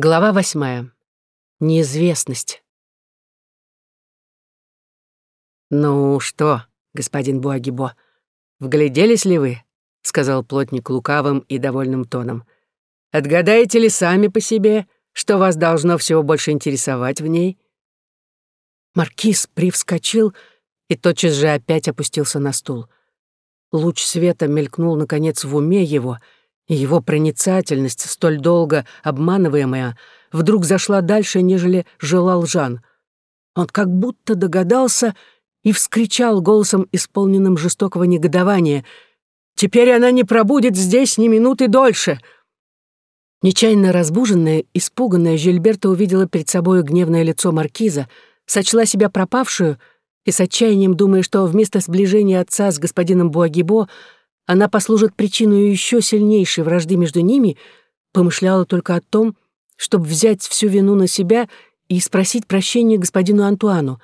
Глава восьмая. Неизвестность. «Ну что, господин Буагибо, вгляделись ли вы?» — сказал плотник лукавым и довольным тоном. «Отгадаете ли сами по себе, что вас должно всего больше интересовать в ней?» Маркиз привскочил и тотчас же опять опустился на стул. Луч света мелькнул, наконец, в уме его — и его проницательность, столь долго обманываемая, вдруг зашла дальше, нежели желал Жан. Он как будто догадался и вскричал голосом, исполненным жестокого негодования. «Теперь она не пробудет здесь ни минуты дольше!» Нечаянно разбуженная, испуганная, Жильберта увидела перед собой гневное лицо маркиза, сочла себя пропавшую и с отчаянием думая, что вместо сближения отца с господином Буагибо она послужит причиной еще сильнейшей вражды между ними, помышляла только о том, чтобы взять всю вину на себя и спросить прощения господину Антуану.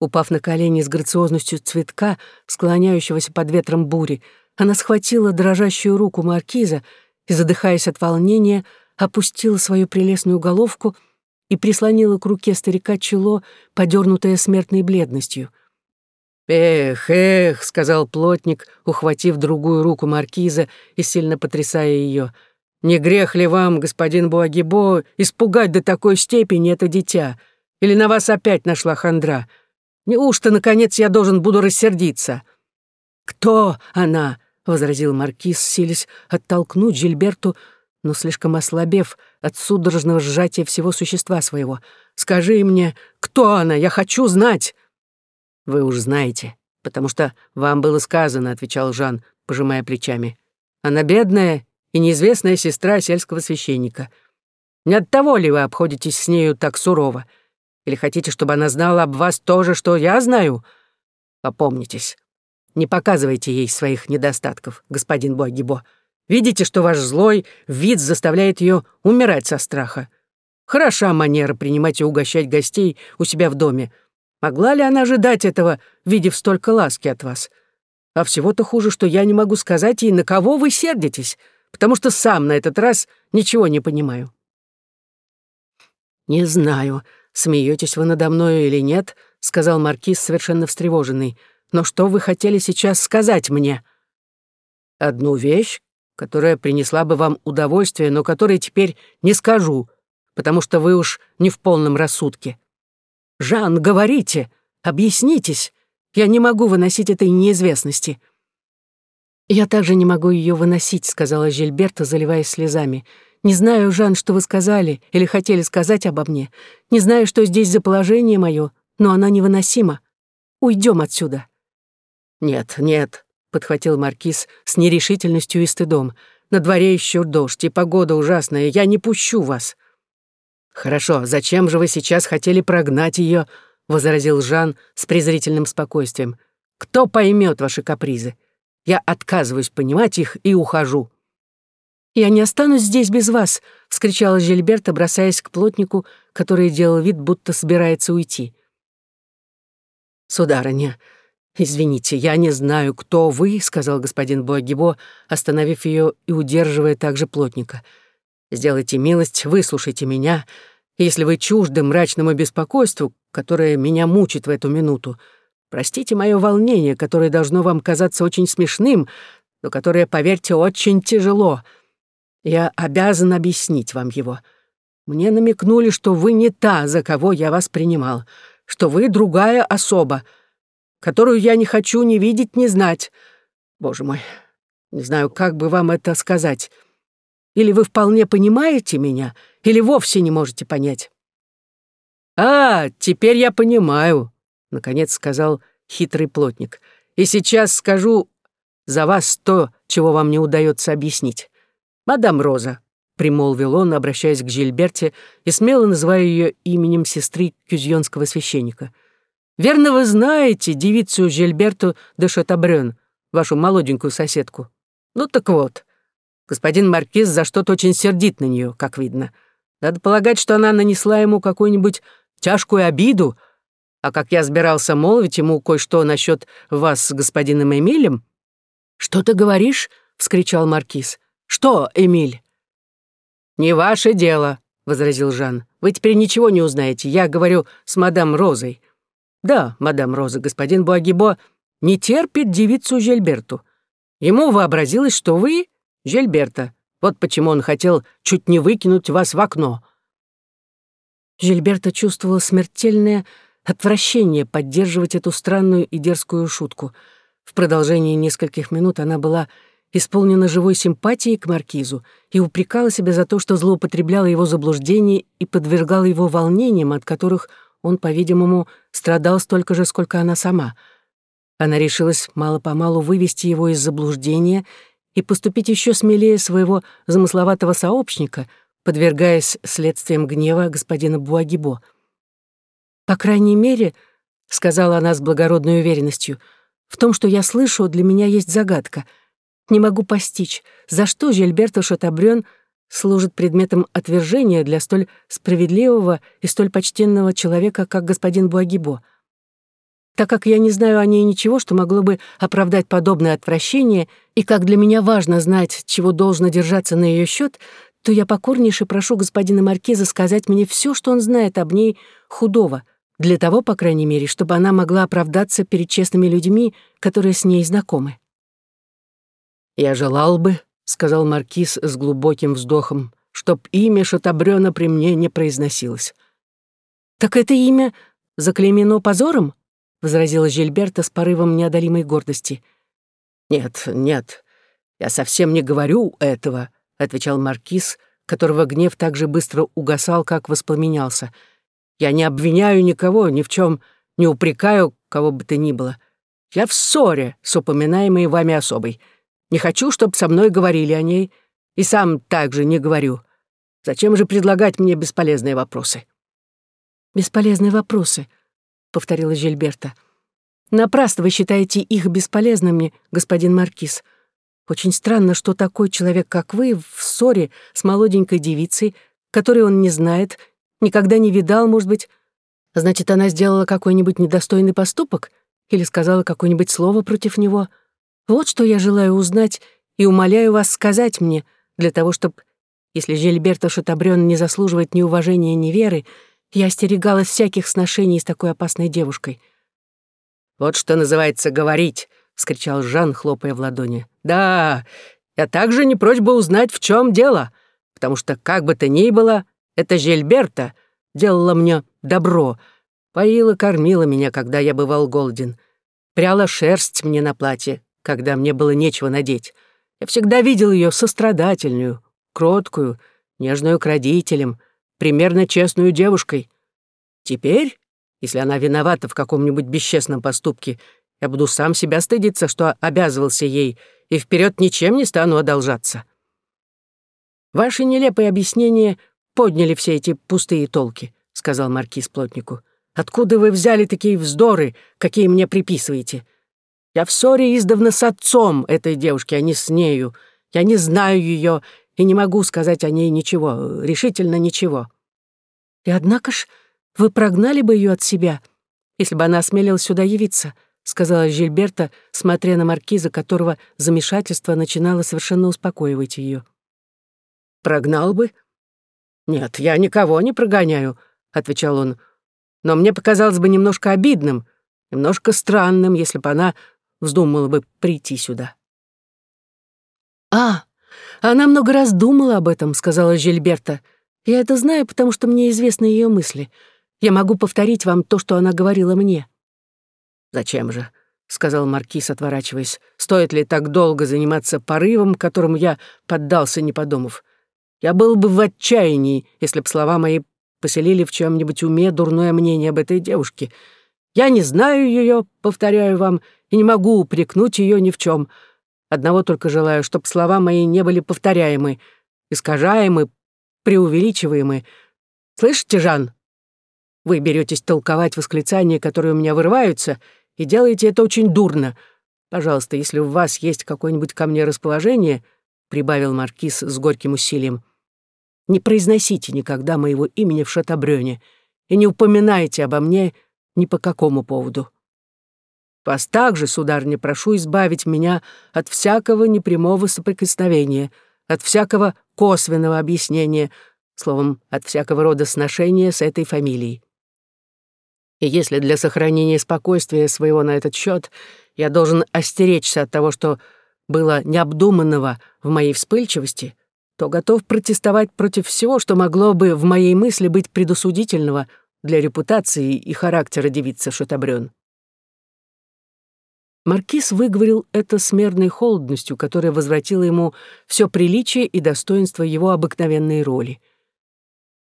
Упав на колени с грациозностью цветка, склоняющегося под ветром бури, она схватила дрожащую руку маркиза и, задыхаясь от волнения, опустила свою прелестную головку и прислонила к руке старика чело, подернутое смертной бледностью — «Эх, эх», — сказал плотник, ухватив другую руку маркиза и сильно потрясая ее. «Не грех ли вам, господин Буагибо, испугать до такой степени это дитя? Или на вас опять нашла хандра? Неужто, наконец, я должен буду рассердиться?» «Кто она?» — возразил маркиз, силясь оттолкнуть Жильберту, но слишком ослабев от судорожного сжатия всего существа своего. «Скажи мне, кто она? Я хочу знать!» «Вы уж знаете, потому что вам было сказано», — отвечал Жан, пожимая плечами. «Она бедная и неизвестная сестра сельского священника. Не от того ли вы обходитесь с нею так сурово? Или хотите, чтобы она знала об вас то же, что я знаю? Попомнитесь, не показывайте ей своих недостатков, господин Богибо. Видите, что ваш злой вид заставляет ее умирать со страха. Хороша манера принимать и угощать гостей у себя в доме, Могла ли она ожидать этого, видев столько ласки от вас? А всего-то хуже, что я не могу сказать ей, на кого вы сердитесь, потому что сам на этот раз ничего не понимаю». «Не знаю, смеетесь вы надо мною или нет», — сказал Маркиз, совершенно встревоженный. «Но что вы хотели сейчас сказать мне?» «Одну вещь, которая принесла бы вам удовольствие, но которой теперь не скажу, потому что вы уж не в полном рассудке. «Жан, говорите! Объяснитесь! Я не могу выносить этой неизвестности!» «Я также не могу ее выносить», — сказала Жильберта, заливаясь слезами. «Не знаю, Жан, что вы сказали или хотели сказать обо мне. Не знаю, что здесь за положение мое, но она невыносима. Уйдем отсюда». «Нет, нет», — подхватил Маркиз с нерешительностью и стыдом. «На дворе еще дождь, и погода ужасная. Я не пущу вас». «Хорошо, зачем же вы сейчас хотели прогнать ее?» — возразил Жан с презрительным спокойствием. «Кто поймет ваши капризы? Я отказываюсь понимать их и ухожу». «Я не останусь здесь без вас!» — вскричала Жильберта, бросаясь к плотнику, который делал вид, будто собирается уйти. «Сударыня, извините, я не знаю, кто вы», — сказал господин Буагибо, остановив ее и удерживая также плотника. «Сделайте милость, выслушайте меня, если вы чужды мрачному беспокойству, которое меня мучит в эту минуту, простите мое волнение, которое должно вам казаться очень смешным, но которое, поверьте, очень тяжело. Я обязан объяснить вам его. Мне намекнули, что вы не та, за кого я вас принимал, что вы другая особа, которую я не хочу ни видеть, ни знать. Боже мой, не знаю, как бы вам это сказать. Или вы вполне понимаете меня, или вовсе не можете понять». «А, теперь я понимаю», — наконец сказал хитрый плотник. «И сейчас скажу за вас то, чего вам не удается объяснить. Мадам Роза», — примолвил он, обращаясь к Жильберте и смело называя ее именем сестры кюзьонского священника. «Верно вы знаете девицу Жильберту де Шатабрён, вашу молоденькую соседку. Ну так вот, Господин Маркиз за что-то очень сердит на нее, как видно. Надо полагать, что она нанесла ему какую-нибудь тяжкую обиду, а как я собирался молвить ему кое-что насчет вас с господином Эмилем... «Что ты говоришь?» — вскричал Маркиз. «Что, Эмиль?» «Не ваше дело», — возразил Жан. «Вы теперь ничего не узнаете. Я говорю с мадам Розой». «Да, мадам Роза, господин Буагибо не терпит девицу Жильберту. Ему вообразилось, что вы — Жильберта. Вот почему он хотел чуть не выкинуть вас в окно». Жильберта чувствовала смертельное отвращение поддерживать эту странную и дерзкую шутку. В продолжении нескольких минут она была исполнена живой симпатией к маркизу и упрекала себя за то, что злоупотребляла его заблуждение и подвергала его волнениям, от которых он, по-видимому, страдал столько же, сколько она сама. Она решилась мало-помалу вывести его из заблуждения и поступить еще смелее своего замысловатого сообщника, подвергаясь следствиям гнева господина Буагибо. «По крайней мере, — сказала она с благородной уверенностью, — в том, что я слышу, для меня есть загадка — не могу постичь, за что Жильберто Шатабрён служит предметом отвержения для столь справедливого и столь почтенного человека, как господин Буагибо. Так как я не знаю о ней ничего, что могло бы оправдать подобное отвращение, и как для меня важно знать, чего должно держаться на ее счет, то я покорнейше прошу господина Маркиза сказать мне все, что он знает об ней худого, для того, по крайней мере, чтобы она могла оправдаться перед честными людьми, которые с ней знакомы. «Я желал бы», — сказал Маркиз с глубоким вздохом, «чтоб имя Шатабрёна при мне не произносилось». «Так это имя заклеймено позором?» — возразила Жильберта с порывом неодолимой гордости. «Нет, нет, я совсем не говорю этого», — отвечал Маркиз, которого гнев так же быстро угасал, как воспламенялся. «Я не обвиняю никого, ни в чем не упрекаю кого бы то ни было. Я в ссоре с упоминаемой вами особой. Не хочу, чтобы со мной говорили о ней, и сам также не говорю. Зачем же предлагать мне бесполезные вопросы?» «Бесполезные вопросы», — повторила Жильберта. «Напрасно вы считаете их бесполезными, господин Маркиз. Очень странно, что такой человек, как вы, в ссоре с молоденькой девицей, которой он не знает, никогда не видал, может быть. Значит, она сделала какой-нибудь недостойный поступок или сказала какое-нибудь слово против него?» Вот что я желаю узнать и умоляю вас сказать мне, для того, чтобы, если Жильберто Шатабрён не заслуживает ни уважения, ни веры, я остерегалась всяких сношений с такой опасной девушкой». «Вот что называется говорить», — вскричал Жан, хлопая в ладони. «Да, я также не прочь бы узнать, в чем дело, потому что, как бы то ни было, эта Жильберта делала мне добро, поила, кормила меня, когда я бывал голоден, пряла шерсть мне на платье, когда мне было нечего надеть. Я всегда видел ее сострадательную, кроткую, нежную к родителям, примерно честную девушкой. Теперь, если она виновата в каком-нибудь бесчестном поступке, я буду сам себя стыдиться, что обязывался ей, и вперед ничем не стану одолжаться. Ваши нелепые объяснения подняли все эти пустые толки, сказал маркиз плотнику. Откуда вы взяли такие вздоры, какие мне приписываете? Я в ссоре издавна с отцом этой девушки, а не с нею. Я не знаю ее и не могу сказать о ней ничего, решительно ничего». «И однако ж вы прогнали бы ее от себя, если бы она осмелилась сюда явиться», сказала Жильберта, смотря на маркиза, которого замешательство начинало совершенно успокоивать ее. «Прогнал бы? Нет, я никого не прогоняю», — отвечал он. «Но мне показалось бы немножко обидным, немножко странным, если бы она вздумала бы прийти сюда. «А, она много раз думала об этом», — сказала Жильберта. «Я это знаю, потому что мне известны ее мысли. Я могу повторить вам то, что она говорила мне». «Зачем же?» — сказал Маркиз, отворачиваясь. «Стоит ли так долго заниматься порывом, которому я поддался, не подумав? Я был бы в отчаянии, если б слова мои поселили в чем-нибудь уме дурное мнение об этой девушке. Я не знаю ее, повторяю вам, и не могу упрекнуть ее ни в чем. Одного только желаю, чтобы слова мои не были повторяемы, искажаемы, преувеличиваемы. Слышите, Жан? Вы беретесь толковать восклицания, которые у меня вырываются, и делаете это очень дурно. Пожалуйста, если у вас есть какое-нибудь ко мне расположение, прибавил маркиз с горьким усилием, не произносите никогда моего имени в Шатабрёне и не упоминайте обо мне ни по какому поводу. Вас также, сударыня, прошу избавить меня от всякого непрямого соприкосновения, от всякого косвенного объяснения, словом, от всякого рода сношения с этой фамилией. И если для сохранения спокойствия своего на этот счет я должен остеречься от того, что было необдуманного в моей вспыльчивости, то готов протестовать против всего, что могло бы в моей мысли быть предосудительного для репутации и характера девицы Шатабрён. Маркиз выговорил это с мерной холодностью, которая возвратила ему все приличие и достоинство его обыкновенной роли.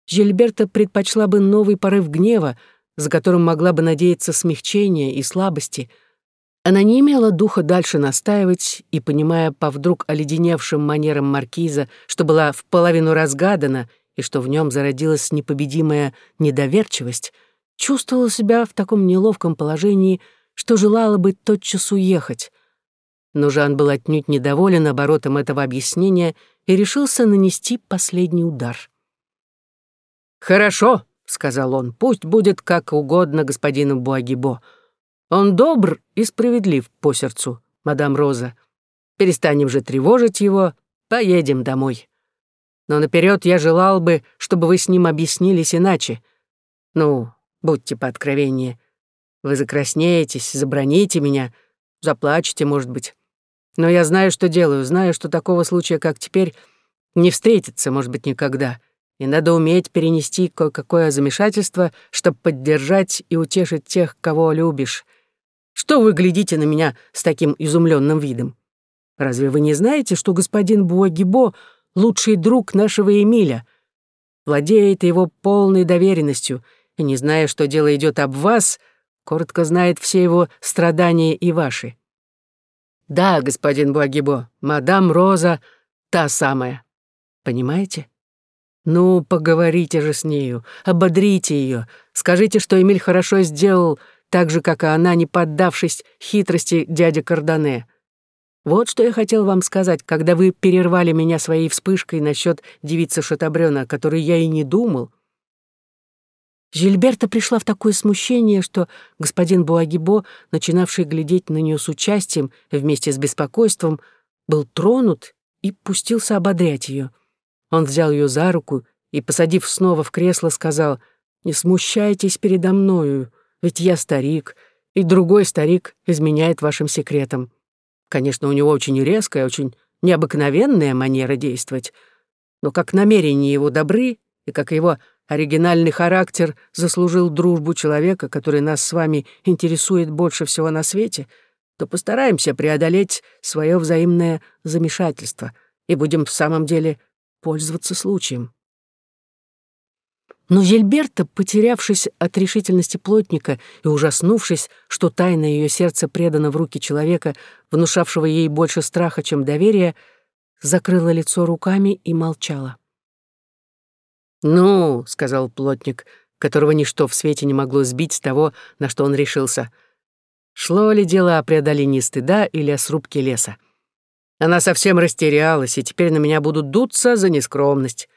Жильберта предпочла бы новый порыв гнева, за которым могла бы надеяться смягчения и слабости. Она не имела духа дальше настаивать и, понимая по вдруг оледеневшим манерам маркиза, что была в половину разгадана и что в нем зародилась непобедимая недоверчивость, чувствовала себя в таком неловком положении, что желала бы тотчас уехать. Но Жан был отнюдь недоволен оборотом этого объяснения и решился нанести последний удар. «Хорошо», — сказал он, — «пусть будет как угодно господину Буагибо. Он добр и справедлив по сердцу, мадам Роза. Перестанем же тревожить его, поедем домой. Но наперед я желал бы, чтобы вы с ним объяснились иначе. Ну, будьте пооткровеннее. Вы закраснеетесь, заброните меня, заплачете, может быть. Но я знаю, что делаю, знаю, что такого случая, как теперь, не встретится, может быть, никогда и надо уметь перенести кое-какое замешательство, чтобы поддержать и утешить тех, кого любишь. Что вы глядите на меня с таким изумленным видом? Разве вы не знаете, что господин Буагибо — лучший друг нашего Эмиля, владеет его полной доверенностью и, не зная, что дело идет об вас, коротко знает все его страдания и ваши? Да, господин Буагибо, мадам Роза — та самая. Понимаете? «Ну, поговорите же с нею, ободрите ее, скажите, что Эмиль хорошо сделал, так же, как и она, не поддавшись хитрости дяди Кардане. Вот что я хотел вам сказать, когда вы перервали меня своей вспышкой насчет девицы Шатабрёна, о которой я и не думал». Жильберта пришла в такое смущение, что господин Буагибо, начинавший глядеть на нее с участием вместе с беспокойством, был тронут и пустился ободрять ее. Он взял ее за руку и, посадив снова в кресло, сказал, «Не смущайтесь передо мною, ведь я старик, и другой старик изменяет вашим секретам. Конечно, у него очень резкая, очень необыкновенная манера действовать, но как намерения его добры, и как его оригинальный характер заслужил дружбу человека, который нас с вами интересует больше всего на свете, то постараемся преодолеть свое взаимное замешательство и будем в самом деле пользоваться случаем. Но Жильберта, потерявшись от решительности плотника и ужаснувшись, что тайна ее сердца предана в руки человека, внушавшего ей больше страха, чем доверия, закрыла лицо руками и молчала. «Ну», — сказал плотник, которого ничто в свете не могло сбить с того, на что он решился, шло ли дело о преодолении стыда или о срубке леса. Она совсем растерялась, и теперь на меня будут дуться за нескромность.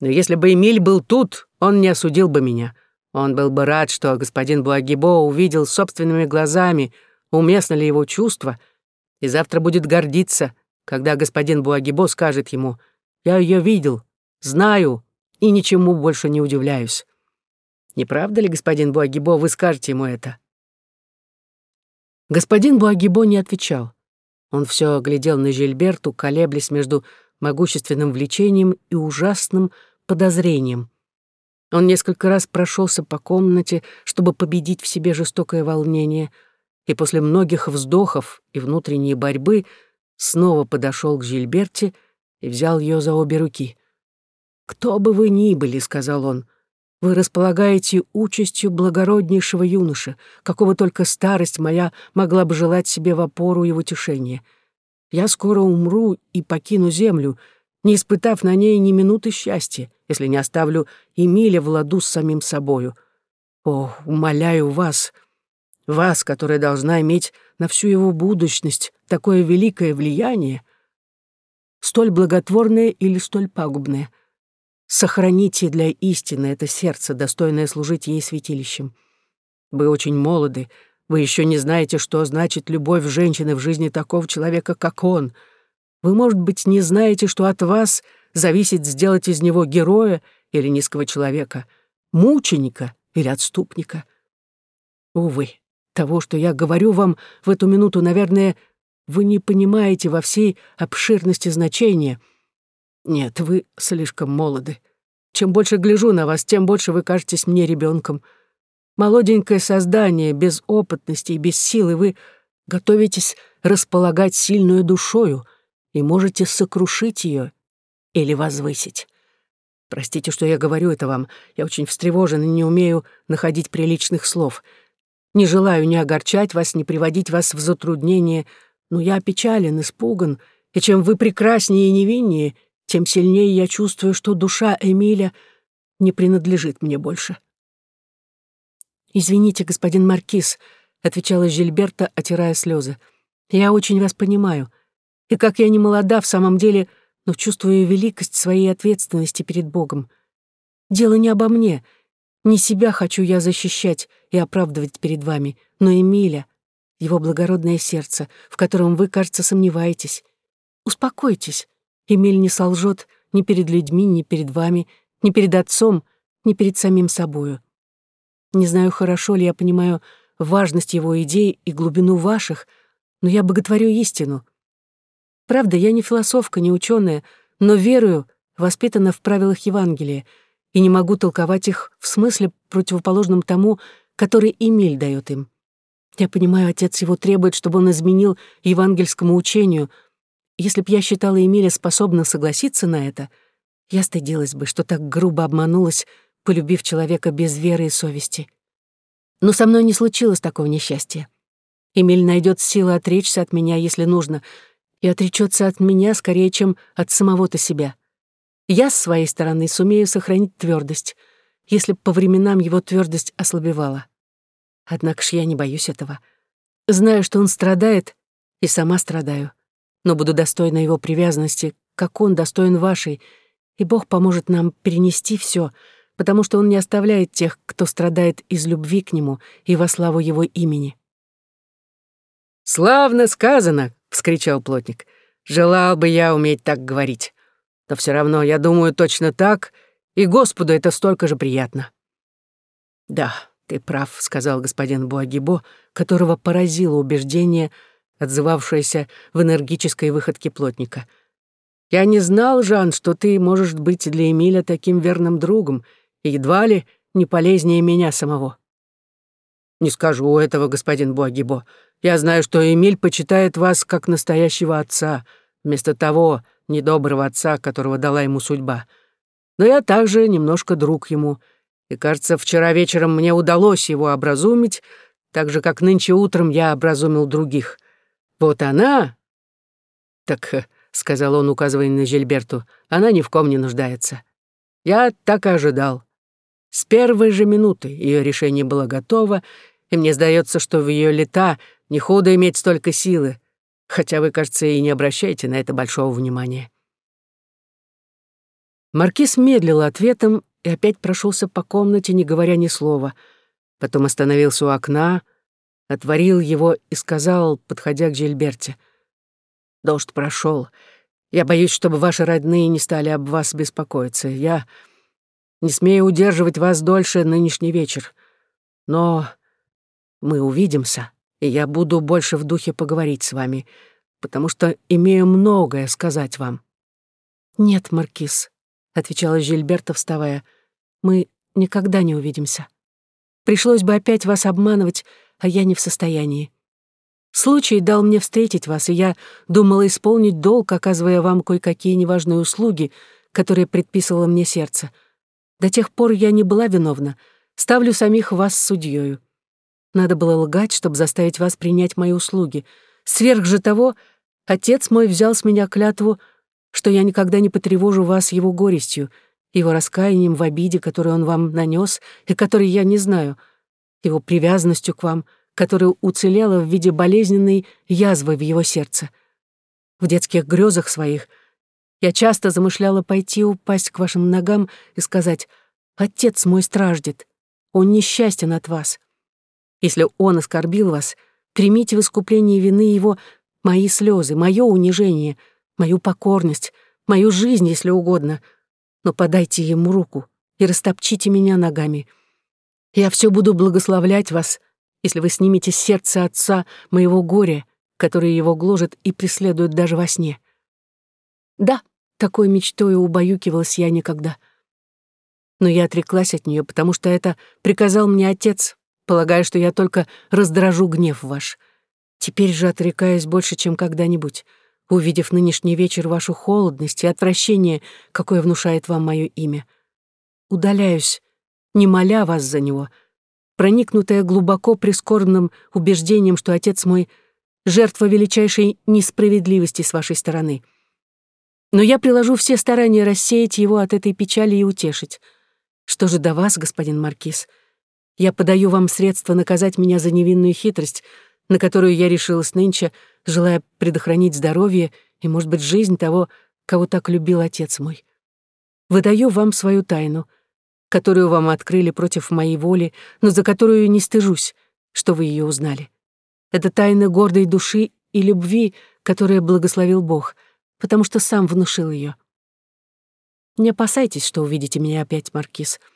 Но если бы Эмиль был тут, он не осудил бы меня. Он был бы рад, что господин Буагибо увидел собственными глазами, уместно ли его чувство, и завтра будет гордиться, когда господин Буагибо скажет ему «Я ее видел, знаю и ничему больше не удивляюсь». Не правда ли, господин Буагибо, вы скажете ему это?» Господин Буагибо не отвечал. Он все глядел на Жильберту, колеблясь между могущественным влечением и ужасным подозрением. Он несколько раз прошелся по комнате, чтобы победить в себе жестокое волнение, и после многих вздохов и внутренней борьбы снова подошел к Жильберте и взял ее за обе руки. «Кто бы вы ни были», — сказал он, — вы располагаете участью благороднейшего юноши, какого только старость моя могла бы желать себе в опору и в утешение. Я скоро умру и покину землю, не испытав на ней ни минуты счастья, если не оставлю Эмиля в ладу с самим собою. О, умоляю вас, вас, которая должна иметь на всю его будущность такое великое влияние, столь благотворное или столь пагубное — Сохраните для истины это сердце, достойное служить ей святилищем. Вы очень молоды, вы еще не знаете, что значит любовь женщины в жизни такого человека, как он. Вы, может быть, не знаете, что от вас зависеть сделать из него героя или низкого человека, мученика или отступника. Увы, того, что я говорю вам в эту минуту, наверное, вы не понимаете во всей обширности значения. Нет, вы слишком молоды. Чем больше гляжу на вас, тем больше вы кажетесь мне ребенком. Молоденькое создание, без опытности и без силы, вы готовитесь располагать сильную душою и можете сокрушить ее или возвысить. Простите, что я говорю это вам. Я очень встревожен и не умею находить приличных слов. Не желаю ни огорчать вас, ни приводить вас в затруднение, но я опечален, испуган, и чем вы прекраснее и невиннее, тем сильнее я чувствую, что душа Эмиля не принадлежит мне больше. «Извините, господин Маркиз», — отвечала Жильберта, отирая слезы. «Я очень вас понимаю. И как я не молода в самом деле, но чувствую великость своей ответственности перед Богом. Дело не обо мне. Не себя хочу я защищать и оправдывать перед вами, но Эмиля, его благородное сердце, в котором вы, кажется, сомневаетесь. Успокойтесь. Эмиль не солжет ни перед людьми, ни перед вами, ни перед отцом, ни перед самим собою. Не знаю, хорошо ли я понимаю важность его идей и глубину ваших, но я боготворю истину. Правда, я не философка, не ученая, но верую, воспитана в правилах Евангелия, и не могу толковать их в смысле противоположном тому, который Эмиль дает им. Я понимаю, отец его требует, чтобы он изменил евангельскому учению — если б я считала Эмиля способна согласиться на это, я стыдилась бы, что так грубо обманулась, полюбив человека без веры и совести. Но со мной не случилось такого несчастья. Эмиль найдет силы отречься от меня, если нужно, и отречется от меня скорее, чем от самого-то себя. Я, с своей стороны, сумею сохранить твердость, если по временам его твердость ослабевала. Однако ж я не боюсь этого. Знаю, что он страдает, и сама страдаю но буду достойна его привязанности, как он достоин вашей, и Бог поможет нам перенести все, потому что он не оставляет тех, кто страдает из любви к нему и во славу его имени». «Славно сказано!» — вскричал плотник. «Желал бы я уметь так говорить. Но все равно я думаю точно так, и Господу это столько же приятно». «Да, ты прав», — сказал господин Буагибо, которого поразило убеждение — отзывавшаяся в энергической выходке плотника. «Я не знал, Жан, что ты можешь быть для Эмиля таким верным другом и едва ли не полезнее меня самого». «Не скажу этого, господин Буагибо. Я знаю, что Эмиль почитает вас как настоящего отца, вместо того недоброго отца, которого дала ему судьба. Но я также немножко друг ему, и, кажется, вчера вечером мне удалось его образумить, так же, как нынче утром я образумил других». «Вот она?» «Так», э, — сказал он, указывая на Жильберту, — «она ни в ком не нуждается. Я так и ожидал. С первой же минуты ее решение было готово, и мне сдается, что в ее лета не худо иметь столько силы, хотя вы, кажется, и не обращаете на это большого внимания». Маркиз медлил ответом и опять прошелся по комнате, не говоря ни слова. Потом остановился у окна, отворил его и сказал, подходя к Жильберте, «Дождь прошел. Я боюсь, чтобы ваши родные не стали об вас беспокоиться. Я не смею удерживать вас дольше нынешний вечер. Но мы увидимся, и я буду больше в духе поговорить с вами, потому что имею многое сказать вам». «Нет, Маркиз», — отвечала Жильберта, вставая, — «мы никогда не увидимся. Пришлось бы опять вас обманывать, а я не в состоянии. Случай дал мне встретить вас, и я думала исполнить долг, оказывая вам кое-какие неважные услуги, которые предписывало мне сердце. До тех пор я не была виновна. Ставлю самих вас судьёю. Надо было лгать, чтобы заставить вас принять мои услуги. Сверх же того, отец мой взял с меня клятву, что я никогда не потревожу вас его горестью, его раскаянием в обиде, которую он вам нанес и которой я не знаю — его привязанностью к вам, которая уцелела в виде болезненной язвы в его сердце. В детских грезах своих я часто замышляла пойти упасть к вашим ногам и сказать «Отец мой страждет, он несчастен от вас. Если он оскорбил вас, примите в искупление вины его мои слезы, мое унижение, мою покорность, мою жизнь, если угодно, но подайте ему руку и растопчите меня ногами. Я все буду благословлять вас, если вы снимете с сердца отца моего горя, которое его гложет и преследует даже во сне. Да, такой мечтой убаюкивалась я никогда. Но я отреклась от нее, потому что это приказал мне отец, полагая, что я только раздражу гнев ваш. Теперь же отрекаюсь больше, чем когда-нибудь, увидев нынешний вечер вашу холодность и отвращение, какое внушает вам мое имя. Удаляюсь, не моля вас за него, проникнутая глубоко прискорбным убеждением, что отец мой — жертва величайшей несправедливости с вашей стороны. Но я приложу все старания рассеять его от этой печали и утешить. Что же до вас, господин Маркиз? Я подаю вам средства наказать меня за невинную хитрость — на которую я решилась нынче, желая предохранить здоровье и, может быть, жизнь того, кого так любил отец мой. Выдаю вам свою тайну, которую вам открыли против моей воли, но за которую не стыжусь, что вы ее узнали. Это тайна гордой души и любви, которая благословил Бог, потому что сам внушил ее. Не опасайтесь, что увидите меня опять, Маркиз. —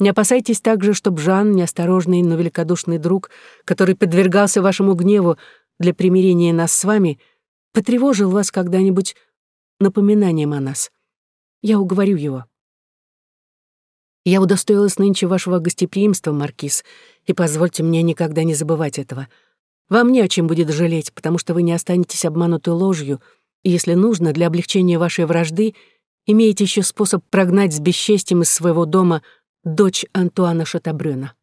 не опасайтесь также, чтобы Жан, неосторожный, но великодушный друг, который подвергался вашему гневу для примирения нас с вами, потревожил вас когда-нибудь напоминанием о нас. Я уговорю его. Я удостоилась нынче вашего гостеприимства, Маркиз, и позвольте мне никогда не забывать этого. Вам не о чем будет жалеть, потому что вы не останетесь обманутой ложью, и если нужно, для облегчения вашей вражды, имеете еще способ прогнать с бесчестием из своего дома — дочь Антуана Шатабрёна.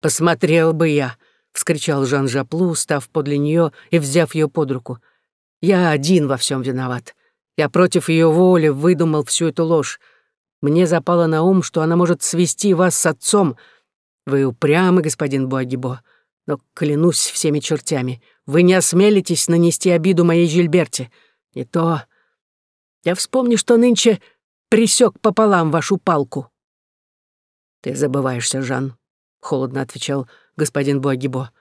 «Посмотрел бы я!» — вскричал Жан Жаплу, став подле нее и взяв ее под руку. «Я один во всем виноват. Я против ее воли выдумал всю эту ложь. Мне запало на ум, что она может свести вас с отцом. Вы упрямы, господин Буагибо, но клянусь всеми чертями, вы не осмелитесь нанести обиду моей Жильберте. Не то... Я вспомню, что нынче присек пополам вашу палку». «Ты забываешься, Жан», — холодно отвечал господин Буагибо.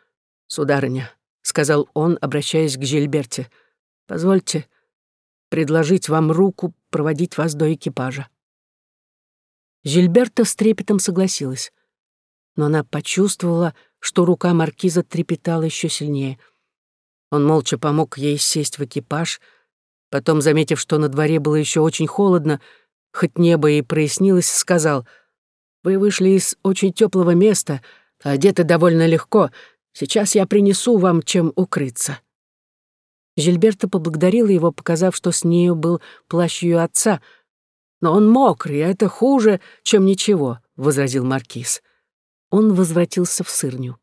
«Сударыня», — сказал он, обращаясь к Жильберте, — «позвольте предложить вам руку проводить вас до экипажа». Жильберта с трепетом согласилась, но она почувствовала, что рука маркиза трепетала еще сильнее. Он молча помог ей сесть в экипаж, потом, заметив, что на дворе было еще очень холодно, хоть небо и прояснилось, сказал, «Вы вышли из очень теплого места, одеты довольно легко. Сейчас я принесу вам чем укрыться». Жильберта поблагодарила его, показав, что с нею был плащ ее отца. «Но он мокрый, а это хуже, чем ничего», — возразил маркиз. Он возвратился в сырню.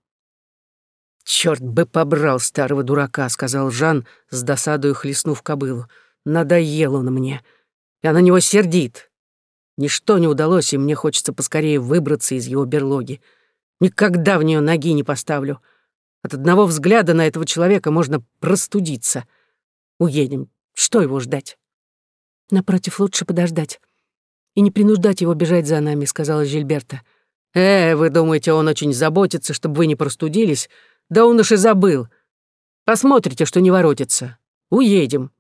«Чёрт бы побрал старого дурака», — сказал Жан, с досадою хлестнув кобылу. «Надоел он мне она на него сердит. Ничто не удалось, и мне хочется поскорее выбраться из его берлоги. Никогда в нее ноги не поставлю. От одного взгляда на этого человека можно простудиться. Уедем. Что его ждать? Напротив, лучше подождать. И не принуждать его бежать за нами, сказала Жильберта. Э, вы думаете, он очень заботится, чтобы вы не простудились? Да он уж и забыл. Посмотрите, что не воротится. Уедем.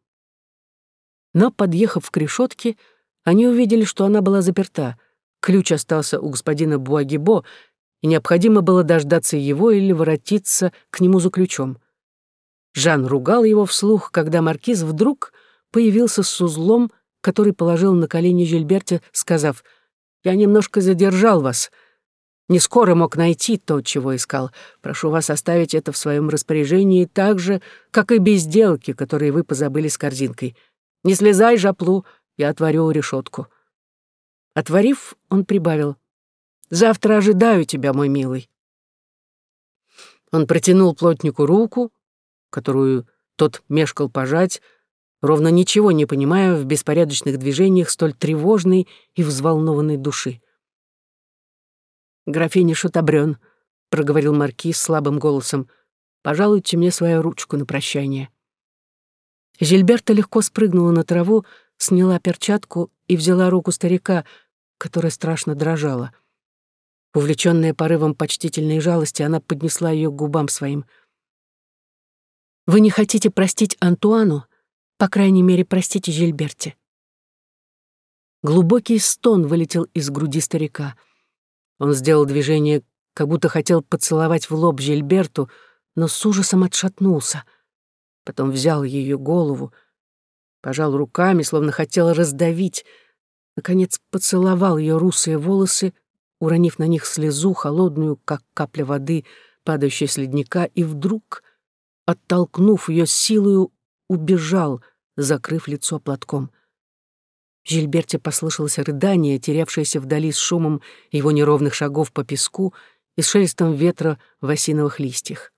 Но, подъехав к решетке, они увидели, что она была заперта. Ключ остался у господина Буагибо, и необходимо было дождаться его или воротиться к нему за ключом. Жан ругал его вслух, когда маркиз вдруг появился с узлом, который положил на колени Жильберте, сказав, «Я немножко задержал вас. Не скоро мог найти то, чего искал. Прошу вас оставить это в своем распоряжении так же, как и безделки, которые вы позабыли с корзинкой. Не слезай, жаплу, я отворю решетку. Отворив, он прибавил. Завтра ожидаю тебя, мой милый. Он протянул плотнику руку, которую тот мешкал пожать, ровно ничего не понимая в беспорядочных движениях столь тревожной и взволнованной души. «Графиня Шутабрён», — проговорил маркиз слабым голосом, — «пожалуйте мне свою ручку на прощание». Жильберта легко спрыгнула на траву, сняла перчатку и взяла руку старика, которая страшно дрожала. Увлечённая порывом почтительной жалости, она поднесла её к губам своим. «Вы не хотите простить Антуану, По крайней мере, простите Жильберте». Глубокий стон вылетел из груди старика. Он сделал движение, как будто хотел поцеловать в лоб Жильберту, но с ужасом отшатнулся. Потом взял ее голову, пожал руками, словно хотел раздавить, наконец поцеловал ее русые волосы, уронив на них слезу, холодную, как капля воды, падающая с ледника, и вдруг, оттолкнув ее силою, убежал, закрыв лицо платком. Жильберте послышалось рыдание, терявшееся вдали с шумом его неровных шагов по песку и с шелестом ветра в осиновых листьях.